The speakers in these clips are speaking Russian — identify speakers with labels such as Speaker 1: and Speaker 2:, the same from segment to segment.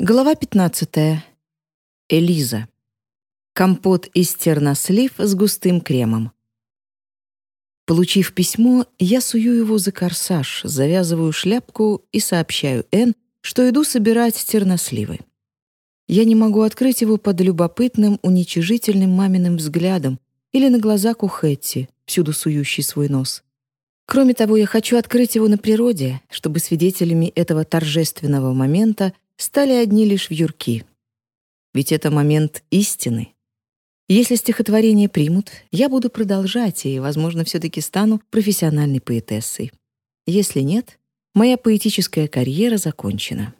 Speaker 1: Глава 15. Элиза. Компот из тернослив с густым кремом. Получив письмо, я сую его за корсаж, завязываю шляпку и сообщаю Н, что иду собирать терносливы. Я не могу открыть его под любопытным, уничижительным маминым взглядом или на глазах у Хэтти, всюду сующий свой нос. Кроме того, я хочу открыть его на природе, чтобы свидетелями этого торжественного момента стали одни лишь вьюрки. Ведь это момент истины. Если стихотворение примут, я буду продолжать и, возможно, все-таки стану профессиональной поэтессой. Если нет, моя поэтическая карьера закончена.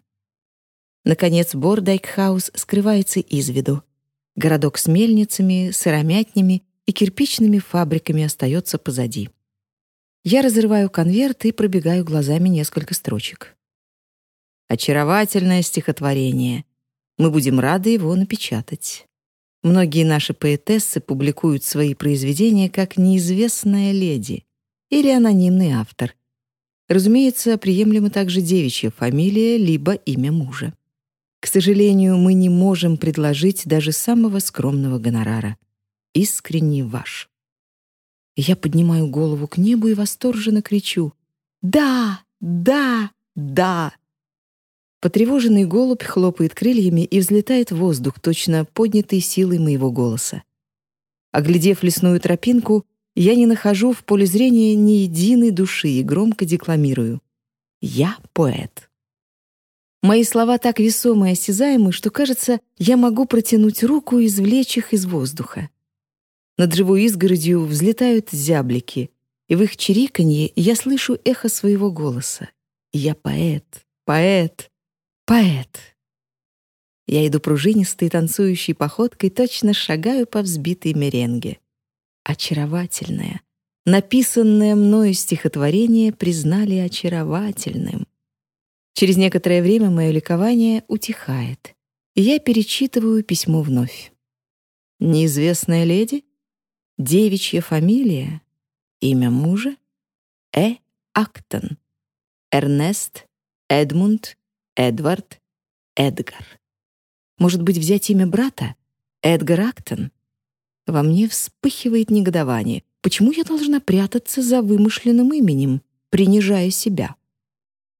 Speaker 1: Наконец, Бордайкхаус скрывается из виду. Городок с мельницами, сыромятнями и кирпичными фабриками остается позади. Я разрываю конверт и пробегаю глазами несколько строчек. Очаровательное стихотворение. Мы будем рады его напечатать. Многие наши поэтессы публикуют свои произведения как «неизвестная леди» или анонимный автор. Разумеется, приемлема также девичья фамилия либо имя мужа. К сожалению, мы не можем предложить даже самого скромного гонорара. Искренне ваш. Я поднимаю голову к небу и восторженно кричу «Да! Да! Да!» Потревоженный голубь хлопает крыльями и взлетает в воздух, точно поднятый силой моего голоса. Оглядев лесную тропинку, я не нахожу в поле зрения ни единой души и громко декламирую. «Я поэт». Мои слова так весомы и осязаемы, что, кажется, я могу протянуть руку и извлечь их из воздуха. Над живой изгородью взлетают зяблики, и в их чириканье я слышу эхо своего голоса. «Я поэт, поэт, Поэт. Я иду пружинистой танцующей походкой, точно шагаю по взбитой меренге. Очаровательное, написанное мною стихотворение признали очаровательным. Через некоторое время мое ликование утихает, и я перечитываю письмо вновь. Неизвестная леди? Девичья фамилия? Имя мужа? Э. Актон. Эрнест Эдмунд Эдвард, Эдгар. Может быть, взять имя брата? Эдгар Актон? Во мне вспыхивает негодование. Почему я должна прятаться за вымышленным именем, принижая себя?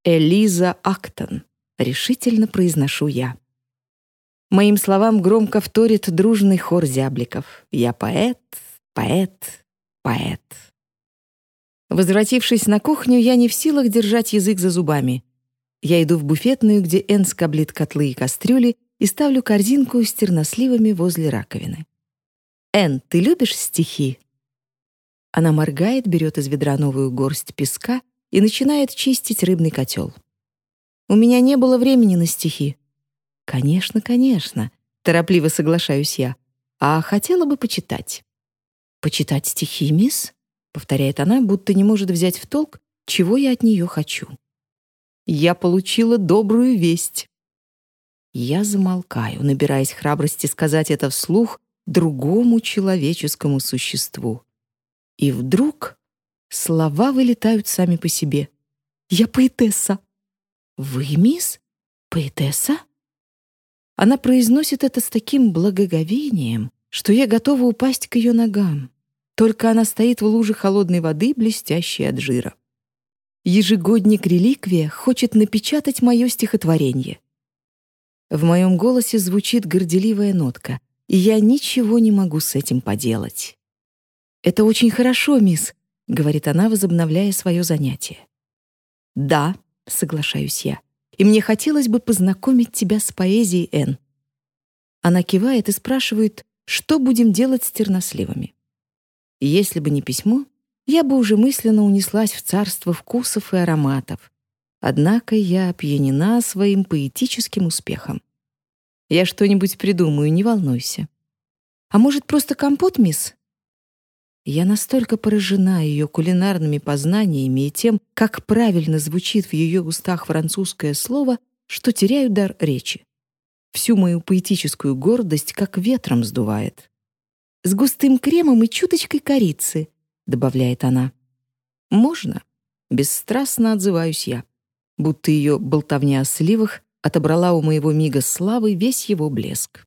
Speaker 1: Элиза Актон. Решительно произношу я. Моим словам громко вторит дружный хор зябликов. Я поэт, поэт, поэт. Возвратившись на кухню, я не в силах держать язык за зубами. Я иду в буфетную, где Энн скоблит котлы и кастрюли, и ставлю корзинку с терносливами возле раковины. «Энн, ты любишь стихи?» Она моргает, берет из ведра новую горсть песка и начинает чистить рыбный котел. «У меня не было времени на стихи». «Конечно, конечно», — торопливо соглашаюсь я. «А хотела бы почитать». «Почитать стихи, мисс?» — повторяет она, будто не может взять в толк, чего я от нее хочу я получила добрую весть. Я замолкаю, набираясь храбрости сказать это вслух другому человеческому существу. И вдруг слова вылетают сами по себе. «Я поэтесса». «Вы, мисс? Поэтесса?» Она произносит это с таким благоговением, что я готова упасть к ее ногам. Только она стоит в луже холодной воды, блестящей от жира. Ежегодник «Реликвия» хочет напечатать мое стихотворение. В моем голосе звучит горделивая нотка, и я ничего не могу с этим поделать. «Это очень хорошо, мисс», — говорит она, возобновляя свое занятие. «Да», — соглашаюсь я, «и мне хотелось бы познакомить тебя с поэзией Н». Она кивает и спрашивает, что будем делать с терносливами. Если бы не письмо, я бы уже мысленно унеслась в царство вкусов и ароматов. Однако я опьянена своим поэтическим успехом. Я что-нибудь придумаю, не волнуйся. А может, просто компот, мисс? Я настолько поражена ее кулинарными познаниями и тем, как правильно звучит в ее устах французское слово, что теряю дар речи. Всю мою поэтическую гордость как ветром сдувает. С густым кремом и чуточкой корицы —— добавляет она. «Можно?» — бесстрастно отзываюсь я, будто ее болтовня о сливах отобрала у моего мига славы весь его блеск.